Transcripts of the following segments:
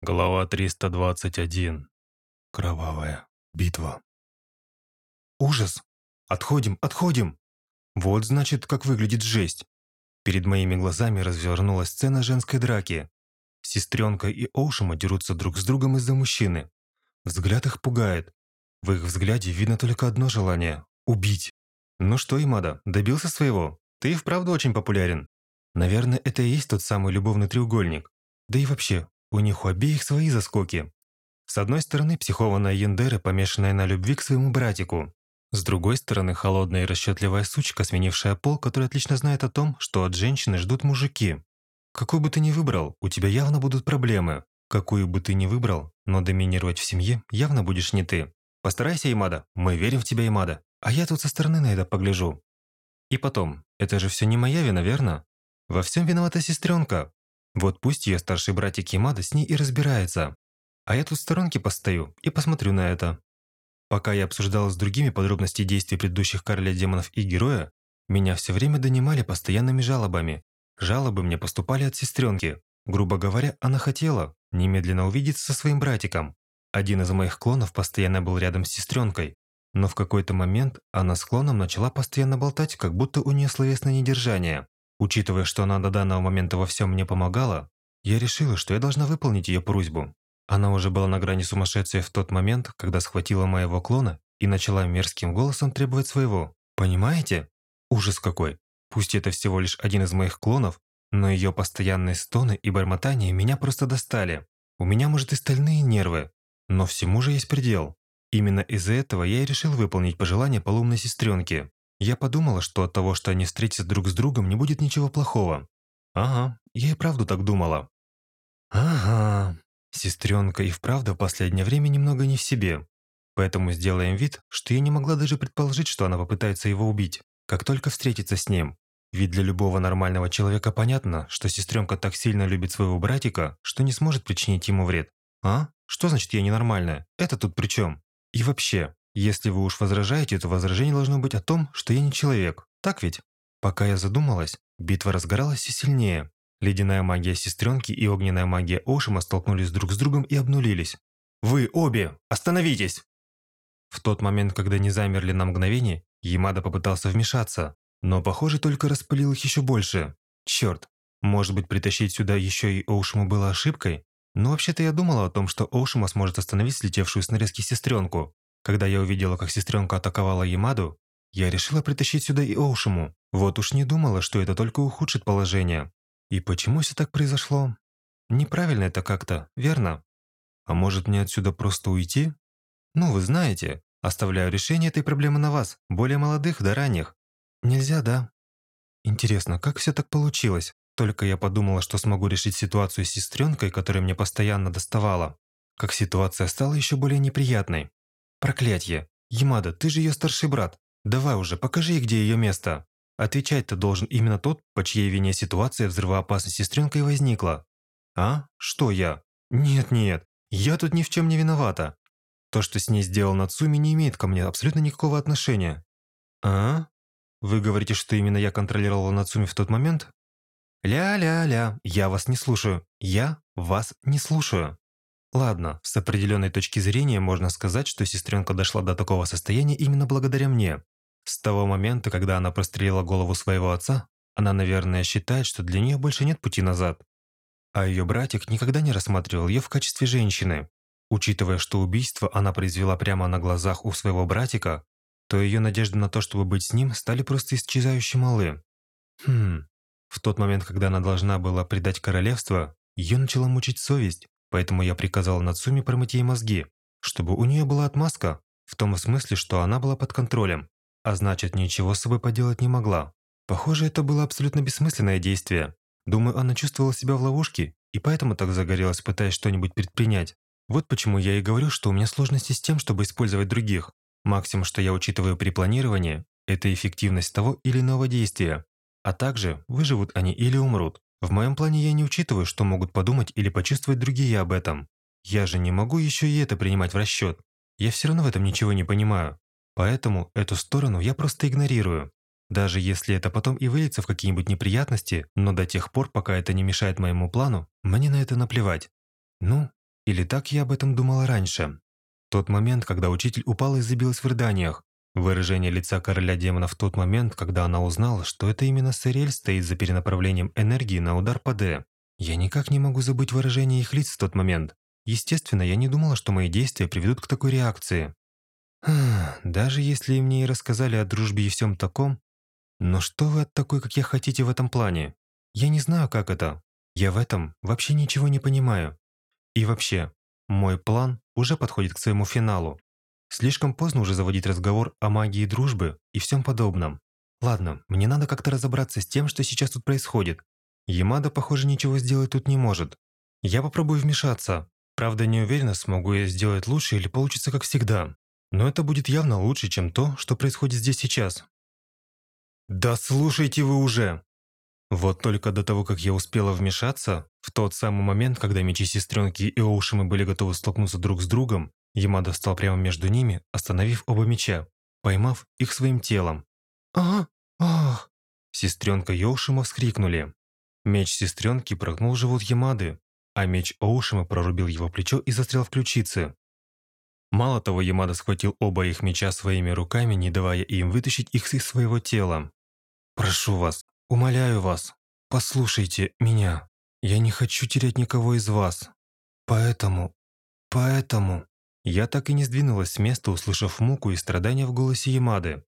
Глава 321. Кровавая битва. Ужас! Отходим, отходим! Вот значит, как выглядит жесть. Перед моими глазами развернулась сцена женской драки. Сестренка и Оушима дерутся друг с другом из-за мужчины. Взгляд их пугает. В их взгляде видно только одно желание – убить. Ну что, Имада, добился своего? Ты и вправду очень популярен. Наверное, это и есть тот самый любовный треугольник. Да и вообще, у них у обеих свои заскоки. С одной стороны, психованная Яндера, помешанная на любви к своему братику. С другой стороны, холодная и расчетливая сучка, сменившая пол, которая отлично знает о том, что от женщины ждут мужики. Какой бы ты ни выбрал, у тебя явно будут проблемы. Какую бы ты ни выбрал, но доминировать в семье явно будешь не ты. Постарайся, Имада, мы верим в тебя, Имада. А я тут со стороны на это погляжу. И потом, это же все не моя вина, верно? Во всем виновата сестренка. Вот пусть ее старший братик Ямада с ней и разбирается. А я тут в сторонке постою и посмотрю на это. Пока я обсуждал с другими подробности действий предыдущих короля демонов и героя, меня все время донимали постоянными жалобами. Жалобы мне поступали от сестренки. Грубо говоря, она хотела немедленно увидеться со своим братиком. Один из моих клонов постоянно был рядом с сестренкой, но в какой-то момент она с клоном начала постоянно болтать, как будто у нее словесное недержание. Учитывая, что она до данного момента во всем мне помогала, я решила, что я должна выполнить ее просьбу. Она уже была на грани сумасшествия в тот момент, когда схватила моего клона и начала мерзким голосом требовать своего. Понимаете? Ужас какой. Пусть это всего лишь один из моих клонов, но ее постоянные стоны и бормотания меня просто достали. У меня, может, и стальные нервы, но всему же есть предел. Именно из-за этого я и решил выполнить пожелание полумной сестренки. Я подумала, что от того, что они встретятся друг с другом, не будет ничего плохого. Ага, я и правду так думала. Ага, сестренка и вправду в последнее время немного не в себе. Поэтому сделаем вид, что я не могла даже предположить, что она попытается его убить, как только встретится с ним. Ведь для любого нормального человека понятно, что сестренка так сильно любит своего братика, что не сможет причинить ему вред. А? Что значит я ненормальная? Это тут при чем? И вообще, если вы уж возражаете, то возражение должно быть о том, что я не человек. Так ведь? Пока я задумалась, битва разгоралась все сильнее. Ледяная магия сестренки и огненная магия Ошима столкнулись друг с другом и обнулились. «Вы обе! Остановитесь!» В тот момент, когда они замерли на мгновение, Ямада попытался вмешаться, но, похоже, только распылил их еще больше. Черт, может быть, притащить сюда еще и Оушиму было ошибкой? Но вообще-то я думала о том, что Оушима сможет остановить слетевшую с нарезки сестренку. Когда я увидела, как сестренка атаковала Ямаду, я решила притащить сюда и Оушиму. Вот уж не думала, что это только ухудшит положение. И почему все так произошло? Неправильно это как-то, верно? А может мне отсюда просто уйти? Ну, вы знаете, оставляю решение этой проблемы на вас, более молодых да ранних. Нельзя, да? Интересно, как все так получилось? Только я подумала, что смогу решить ситуацию с сестренкой, которая мне постоянно доставала. Как ситуация стала еще более неприятной. Проклятье! Ямада, ты же ее старший брат. Давай уже, покажи ей, где ее место. Отвечать-то должен именно тот, по чьей вине ситуация взрывоопасной сестренкой возникла. А? Что я? Нет-нет, я тут ни в чем не виновата. То, что с ней сделал Нацуми, не имеет ко мне абсолютно никакого отношения. А? Вы говорите, что именно я контролировала Нацуми в тот момент? Ля-ля-ля, я вас не слушаю. Я вас не слушаю. Ладно, с определенной точки зрения можно сказать, что сестренка дошла до такого состояния именно благодаря мне. С того момента, когда она прострелила голову своего отца, она, наверное, считает, что для нее больше нет пути назад. А ее братик никогда не рассматривал ее в качестве женщины. Учитывая, что убийство она произвела прямо на глазах у своего братика, то ее надежды на то, чтобы быть с ним, стали просто исчезающе малы. Хм. В тот момент, когда она должна была предать королевство, ее начала мучить совесть, Поэтому я приказал Нацуми промыть ей мозги, чтобы у нее была отмазка, в том смысле, что она была под контролем, а значит, ничего с собой поделать не могла. Похоже, это было абсолютно бессмысленное действие. Думаю, она чувствовала себя в ловушке, и поэтому так загорелась, пытаясь что-нибудь предпринять. Вот почему я и говорю, что у меня сложности с тем, чтобы использовать других. Максимум, что я учитываю при планировании, это эффективность того или иного действия. А также, выживут они или умрут. В моем плане я не учитываю, что могут подумать или почувствовать другие об этом. Я же не могу еще и это принимать в расчет. Я все равно в этом ничего не понимаю. Поэтому эту сторону я просто игнорирую. Даже если это потом и выльется в какие-нибудь неприятности, но до тех пор, пока это не мешает моему плану, мне на это наплевать. Ну, Или так я об этом думала раньше? Тот момент, когда учитель упал и забилась в рыданиях. Выражение лица короля демонов в тот момент, когда она узнала, что это именно Сариэль стоит за перенаправлением энергии на удар по Д. Я никак не могу забыть выражение их лиц в тот момент. Естественно, я не думала, что мои действия приведут к такой реакции. Даже если мне и рассказали о дружбе и всем таком, но что вы от такой, как я хотите в этом плане? Я не знаю, как это. Я в этом вообще ничего не понимаю. И вообще, мой план уже подходит к своему финалу. Слишком поздно уже заводить разговор о магии дружбы и всем подобном. Ладно, мне надо как-то разобраться с тем, что сейчас тут происходит. Ямада, похоже, ничего сделать тут не может. Я попробую вмешаться. Правда, не уверена, смогу я сделать лучше или получится как всегда. Но это будет явно лучше, чем то, что происходит здесь сейчас. Да слушайте вы уже! Вот только до того, как я успела вмешаться, в тот самый момент, когда мечи сестренки и Оушимы были готовы столкнуться друг с другом, Ямада встал прямо между ними, остановив оба меча, поймав их своим телом. «Ага, ах!» Сестренка и Оушима вскрикнули. Меч сестренки прогнул живот Ямады, а меч Оушима прорубил его плечо и застрял в ключице. Мало того, Ямада схватил оба их меча своими руками, не давая им вытащить их из своего тела. «Прошу вас, умоляю вас, послушайте меня. Я не хочу терять никого из вас. Поэтому, поэтому...» Я так и не сдвинулась с места, услышав муку и страдания в голосе Ямады.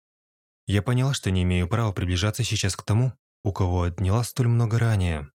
Я поняла, что не имею права приближаться сейчас к тому, у кого отняла столь много ранее.